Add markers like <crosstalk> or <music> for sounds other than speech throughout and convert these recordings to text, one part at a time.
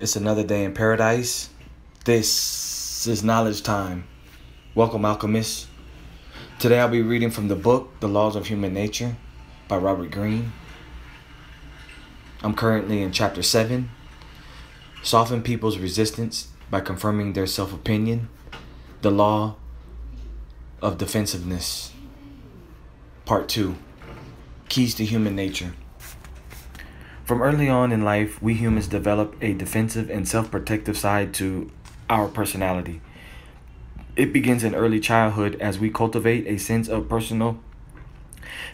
It's another day in paradise. This is knowledge time. Welcome, alchemists. Today I'll be reading from the book The Laws of Human Nature by Robert Greene. I'm currently in chapter 7 Soften People's Resistance by Confirming Their Self Opinion. The Law of Defensiveness. Part 2 Keys to Human Nature. From early on in life, we humans develop a defensive and self protective side to our personality. It begins in early childhood as we cultivate a sense of personal,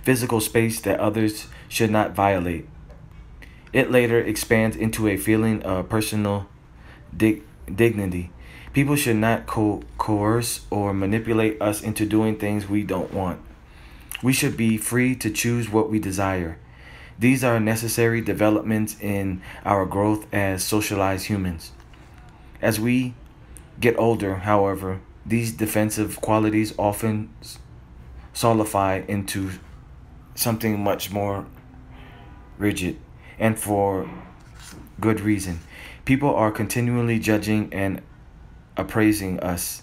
physical space that others should not violate. It later expands into a feeling of personal dig- dignity. People should not co- coerce or manipulate us into doing things we don't want. We should be free to choose what we desire. These are necessary developments in our growth as socialized humans. As we get older, however, these defensive qualities often solidify into something much more rigid, and for good reason. People are continually judging and appraising us.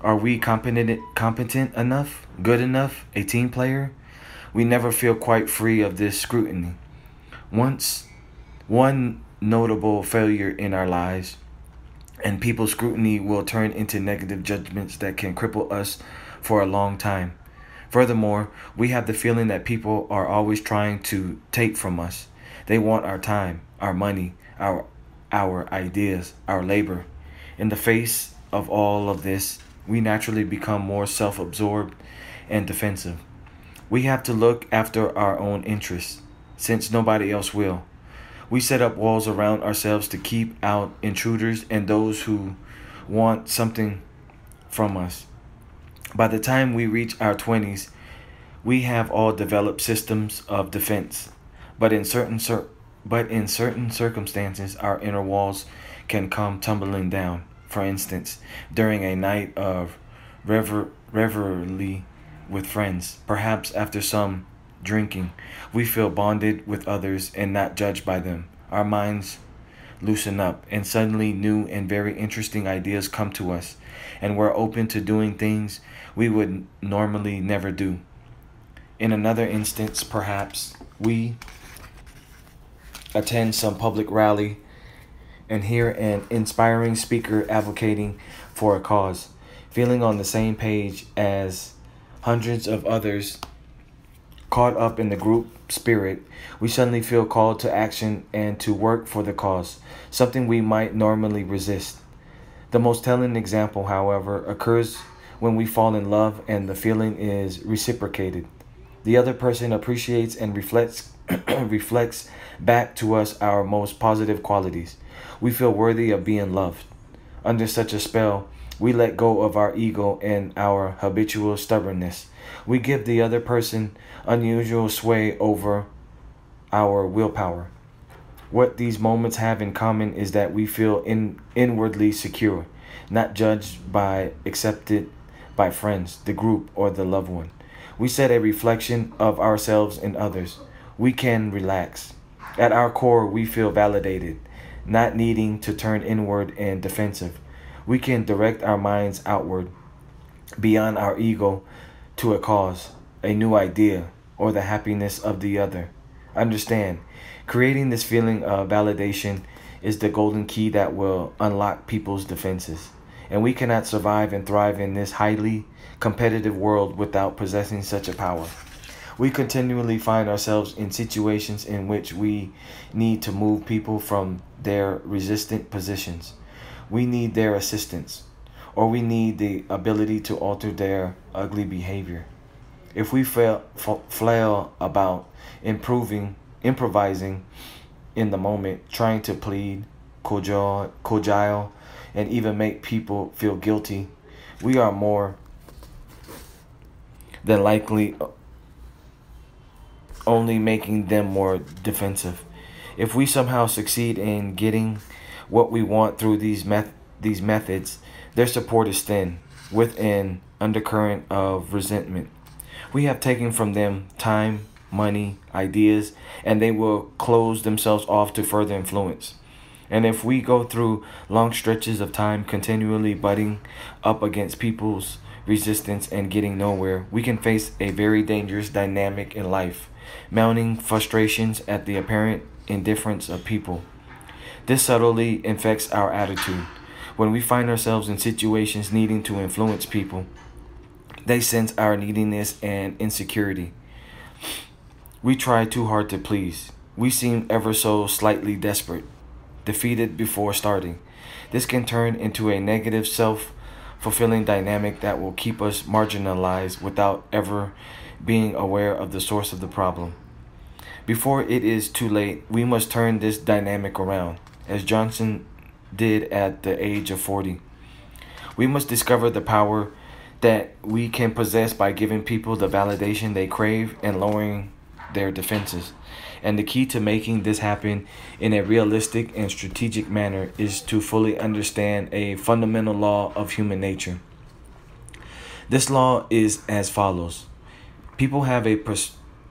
Are we competent competent enough? Good enough? A team player? We never feel quite free of this scrutiny. Once, one notable failure in our lives, and people's scrutiny will turn into negative judgments that can cripple us for a long time. Furthermore, we have the feeling that people are always trying to take from us. They want our time, our money, our our ideas, our labor. In the face of all of this, we naturally become more self-absorbed and defensive. We have to look after our own interests, since nobody else will. We set up walls around ourselves to keep out intruders and those who want something from us. By the time we reach our 20s, we have all developed systems of defense, but in certain cir- but in certain circumstances our inner walls can come tumbling down. For instance, during a night of rever- revelry with friends, perhaps after some drinking. We feel bonded with others and not judged by them. Our minds loosen up, and suddenly new and very interesting ideas come to us, and we're open to doing things we would normally never do. In another instance, perhaps, we attend some public rally and hear an inspiring speaker advocating for a cause, feeling on the same page as hundreds of others caught up in the group spirit, we suddenly feel called to action and to work for the cause, something we might normally resist. The most telling example, however, occurs when we fall in love and the feeling is reciprocated. The other person appreciates and reflects <clears throat> reflects back to us our most positive qualities. We feel worthy of being loved. Under such a spell, we let go of our ego and our habitual stubbornness. We give the other person unusual sway over our willpower. What these moments have in common is that we feel in, inwardly secure, not judged by accepted by friends, the group, or the loved one. We set a reflection of ourselves in others. We can relax. At our core, we feel validated, not needing to turn inward and defensive we can direct our minds outward beyond our ego to a cause, a new idea, or the happiness of the other. Understand, creating this feeling of validation is the golden key that will unlock people's defenses. And we cannot survive and thrive in this highly competitive world without possessing such a power. We continually find ourselves in situations in which we need to move people from their resistant positions we need their assistance, or we need the ability to alter their ugly behavior. If we fail, flail about improving, improvising in the moment, trying to plead, cajole, and even make people feel guilty, we are more than likely only making them more defensive. If we somehow succeed in getting what we want through these met- these methods, their support is thin, with an undercurrent of resentment. We have taken from them time, money, ideas, and they will close themselves off to further influence. And if we go through long stretches of time continually butting up against people's resistance and getting nowhere, we can face a very dangerous dynamic in life, mounting frustrations at the apparent indifference of people. This subtly infects our attitude. When we find ourselves in situations needing to influence people, they sense our neediness and insecurity. We try too hard to please. We seem ever so slightly desperate, defeated before starting. This can turn into a negative self fulfilling dynamic that will keep us marginalized without ever being aware of the source of the problem. Before it is too late, we must turn this dynamic around, as Johnson did at the age of 40. We must discover the power that we can possess by giving people the validation they crave and lowering their defenses. And the key to making this happen in a realistic and strategic manner is to fully understand a fundamental law of human nature. This law is as follows People have a per-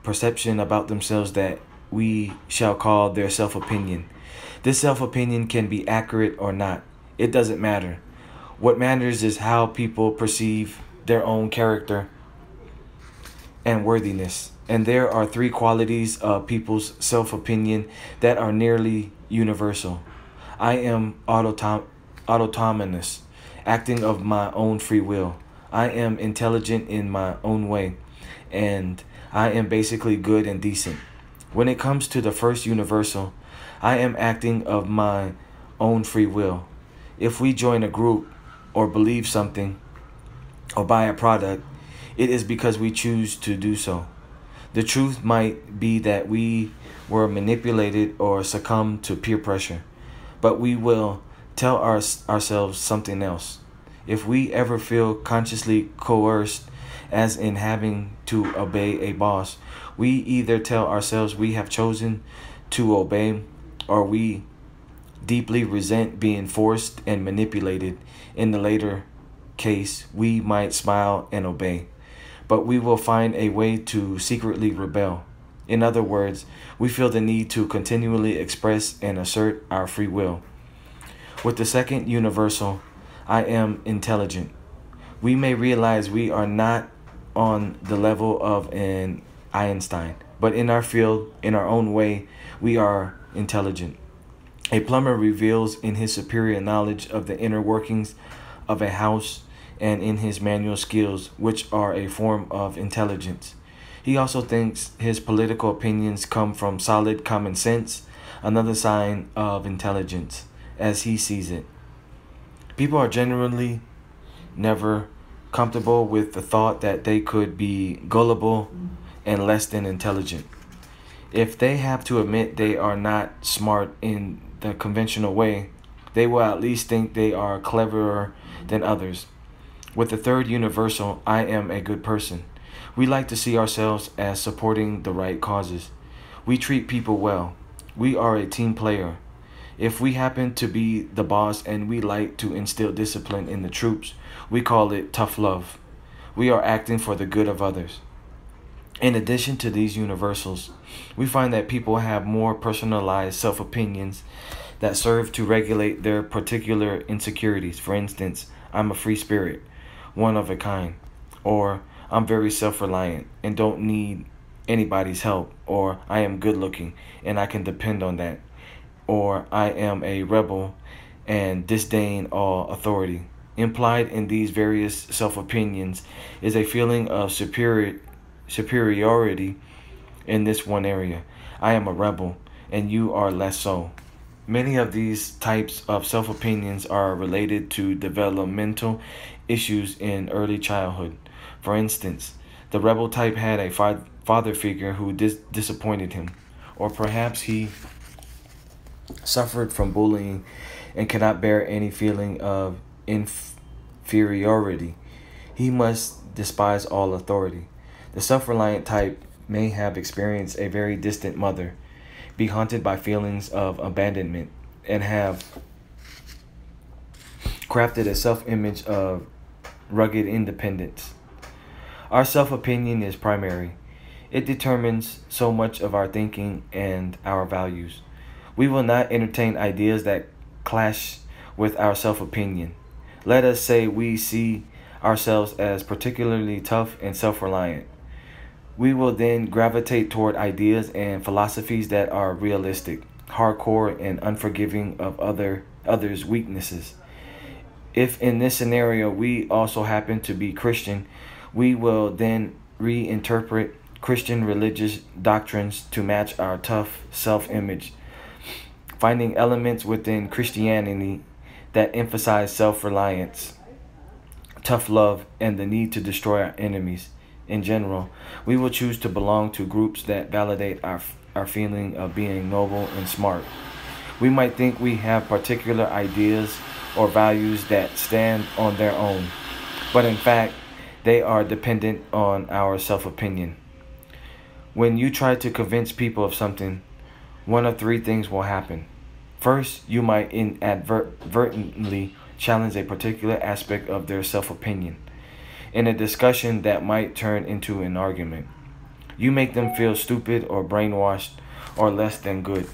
perception about themselves that we shall call their self opinion. This self opinion can be accurate or not, it doesn't matter. What matters is how people perceive their own character and worthiness. And there are three qualities of people's self opinion that are nearly universal. I am autonomous, acting of my own free will. I am intelligent in my own way. And I am basically good and decent. When it comes to the first universal, I am acting of my own free will. If we join a group or believe something or buy a product, it is because we choose to do so. The truth might be that we were manipulated or succumbed to peer pressure, but we will tell our, ourselves something else. If we ever feel consciously coerced, as in having to obey a boss, we either tell ourselves we have chosen to obey or we deeply resent being forced and manipulated. In the later case, we might smile and obey but we will find a way to secretly rebel. In other words, we feel the need to continually express and assert our free will. With the second universal, I am intelligent. We may realize we are not on the level of an Einstein, but in our field, in our own way, we are intelligent. A plumber reveals in his superior knowledge of the inner workings of a house and in his manual skills, which are a form of intelligence. He also thinks his political opinions come from solid common sense, another sign of intelligence, as he sees it. People are generally never comfortable with the thought that they could be gullible and less than intelligent. If they have to admit they are not smart in the conventional way, they will at least think they are cleverer than others. With the third universal, I am a good person. We like to see ourselves as supporting the right causes. We treat people well. We are a team player. If we happen to be the boss and we like to instill discipline in the troops, we call it tough love. We are acting for the good of others. In addition to these universals, we find that people have more personalized self opinions that serve to regulate their particular insecurities. For instance, I'm a free spirit one of a kind, or I'm very self reliant and don't need anybody's help, or I am good looking and I can depend on that, or I am a rebel and disdain all authority. Implied in these various self opinions is a feeling of superior, superiority in this one area. I am a rebel and you are less so. Many of these types of self opinions are related to developmental issues in early childhood. For instance, the rebel type had a fa- father figure who dis- disappointed him, or perhaps he suffered from bullying and cannot bear any feeling of inferiority. He must despise all authority. The self reliant type may have experienced a very distant mother be haunted by feelings of abandonment, and have crafted a self image of rugged independence. Our self opinion is primary, it determines so much of our thinking and our values. We will not entertain ideas that clash with our self opinion. Let us say we see ourselves as particularly tough and self reliant. We will then gravitate toward ideas and philosophies that are realistic, hardcore, and unforgiving of other others' weaknesses. If in this scenario we also happen to be Christian, we will then reinterpret Christian religious doctrines to match our tough self image, finding elements within Christianity that emphasize self reliance, tough love, and the need to destroy our enemies. In general, we will choose to belong to groups that validate our, our feeling of being noble and smart. We might think we have particular ideas or values that stand on their own, but in fact, they are dependent on our self opinion. When you try to convince people of something, one of three things will happen. First, you might inadvertently challenge a particular aspect of their self opinion in a discussion that might turn into an argument. You make them feel stupid or brainwashed or less than good.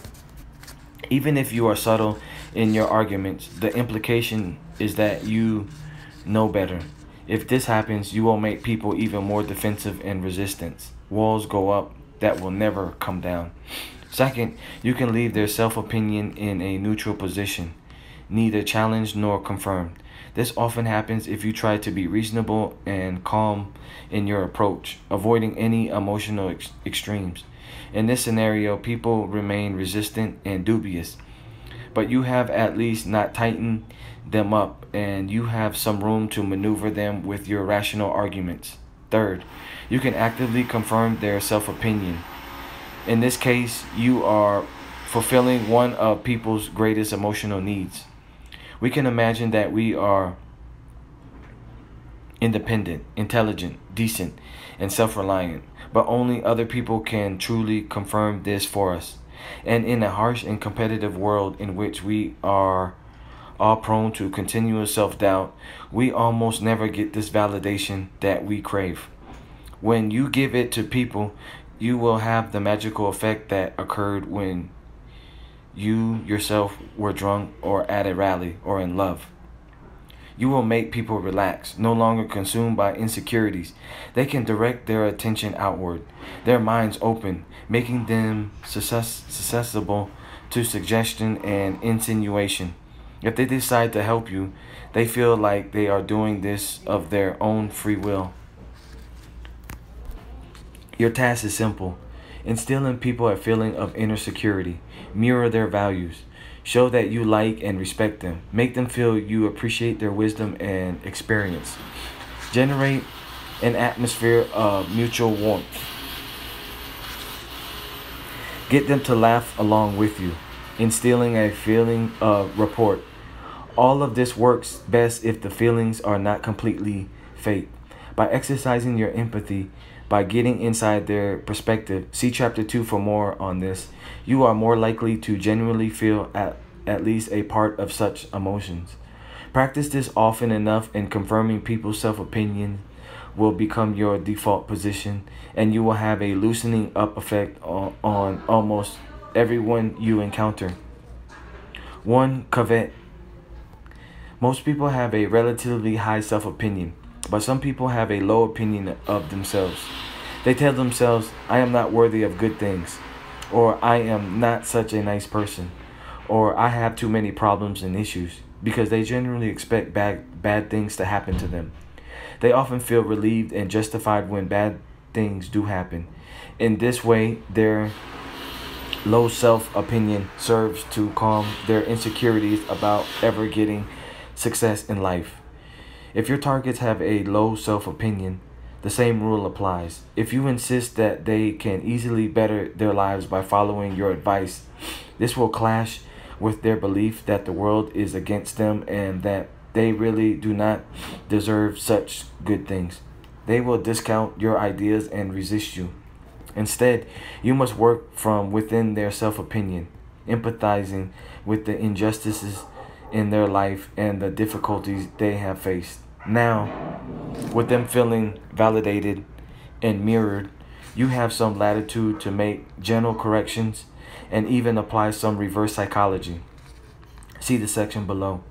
Even if you are subtle in your arguments, the implication is that you know better. If this happens, you will make people even more defensive and resistant walls go up that will never come down. Second, you can leave their self opinion in a neutral position, neither challenged nor confirmed. This often happens if you try to be reasonable and calm in your approach, avoiding any emotional ex- extremes. In this scenario, people remain resistant and dubious, but you have at least not tightened them up and you have some room to maneuver them with your rational arguments. Third, you can actively confirm their self opinion. In this case, you are fulfilling one of people's greatest emotional needs. We can imagine that we are independent, intelligent, decent, and self reliant, but only other people can truly confirm this for us. And in a harsh and competitive world in which we are all prone to continuous self doubt, we almost never get this validation that we crave. When you give it to people, you will have the magical effect that occurred when you yourself were drunk or at a rally or in love. You will make people relax, no longer consumed by insecurities. They can direct their attention outward, their minds open, making them susceptible to suggestion and insinuation. If they decide to help you, they feel like they are doing this of their own free will. Your task is simple. Instill in people a feeling of inner security. Mirror their values. Show that you like and respect them. Make them feel you appreciate their wisdom and experience. Generate an atmosphere of mutual warmth. Get them to laugh along with you, instilling a feeling of rapport. All of this works best if the feelings are not completely fake. By exercising your empathy, by getting inside their perspective, see chapter 2 for more on this. You are more likely to genuinely feel at, at least a part of such emotions. Practice this often enough, and confirming people's self opinion will become your default position, and you will have a loosening up effect on, on almost everyone you encounter. 1. Covet most people have a relatively high self opinion, but some people have a low opinion of themselves. They tell themselves, I am not worthy of good things, or I am not such a nice person, or I have too many problems and issues, because they generally expect bad, bad things to happen to them. They often feel relieved and justified when bad things do happen. In this way, their low self opinion serves to calm their insecurities about ever getting success in life. If your targets have a low self opinion, the same rule applies. If you insist that they can easily better their lives by following your advice, this will clash with their belief that the world is against them and that they really do not deserve such good things. They will discount your ideas and resist you. Instead, you must work from within their self opinion, empathizing with the injustices in their life and the difficulties they have faced. Now, with them feeling validated and mirrored, you have some latitude to make general corrections and even apply some reverse psychology. See the section below.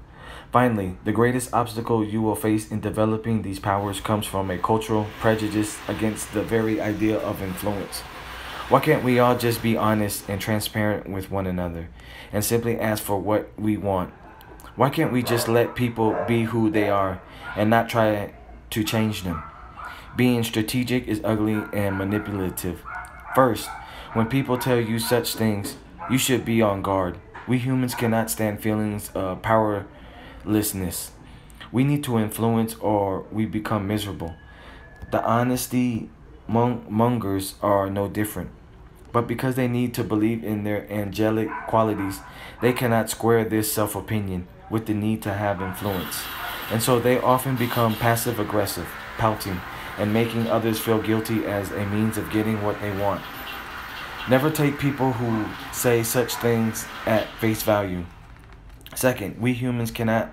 Finally, the greatest obstacle you will face in developing these powers comes from a cultural prejudice against the very idea of influence. Why can't we all just be honest and transparent with one another and simply ask for what we want? Why can't we just let people be who they are and not try to change them? Being strategic is ugly and manipulative. First, when people tell you such things, you should be on guard. We humans cannot stand feelings of powerlessness. We need to influence or we become miserable. The honesty mongers are no different. But because they need to believe in their angelic qualities, they cannot square this self opinion with the need to have influence. And so they often become passive aggressive, pouting, and making others feel guilty as a means of getting what they want. Never take people who say such things at face value. Second, we humans cannot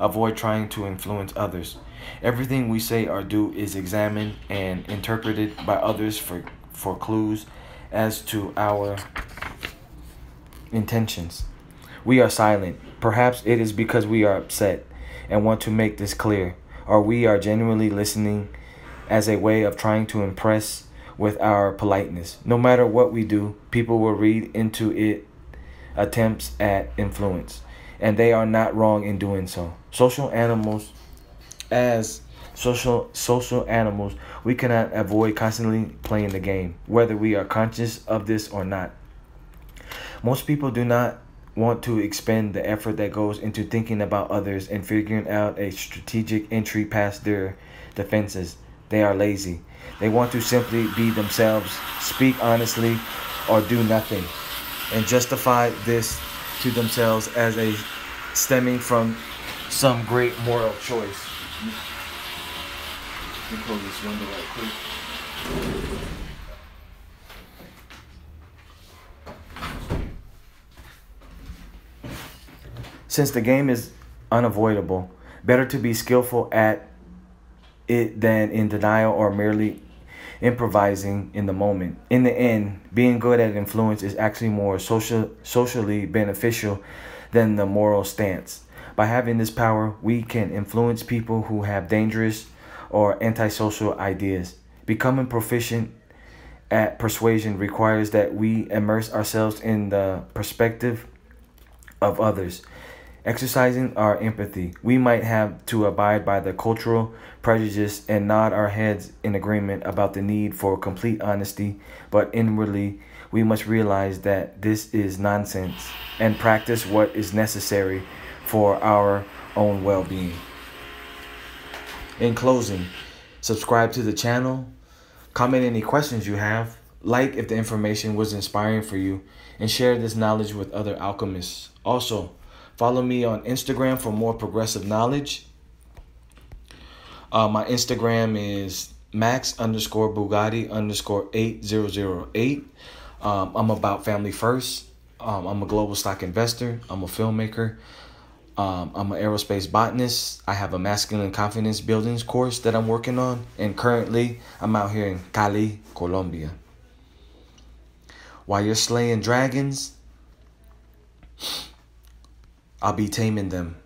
avoid trying to influence others. Everything we say or do is examined and interpreted by others for, for clues as to our intentions. We are silent. Perhaps it is because we are upset and want to make this clear, or we are genuinely listening as a way of trying to impress with our politeness. No matter what we do, people will read into it attempts at influence, and they are not wrong in doing so. Social animals, as social social animals, we cannot avoid constantly playing the game, whether we are conscious of this or not. Most people do not want to expend the effort that goes into thinking about others and figuring out a strategic entry past their defenses. They are lazy. They want to simply be themselves, speak honestly, or do nothing, and justify this to themselves as a stemming from some great moral choice. Let me close this window right quick. Since the game is unavoidable, better to be skillful at it than in denial or merely improvising in the moment. In the end, being good at influence is actually more social socially beneficial than the moral stance. By having this power, we can influence people who have dangerous or antisocial ideas. Becoming proficient at persuasion requires that we immerse ourselves in the perspective of others exercising our empathy. We might have to abide by the cultural prejudice and nod our heads in agreement about the need for complete honesty, but inwardly we must realize that this is nonsense and practice what is necessary for our own well being. In closing, subscribe to the channel, comment any questions you have, like if the information was inspiring for you, and share this knowledge with other alchemists. Also, Follow me on Instagram for more progressive knowledge. Uh, my Instagram is max underscore Bugatti underscore 8008. Um, I'm about family first. Um, I'm a global stock investor. I'm a filmmaker. Um, I'm an aerospace botanist. I have a masculine confidence buildings course that I'm working on. And currently, I'm out here in Cali, Colombia. While you're slaying dragons, I'll be taming them.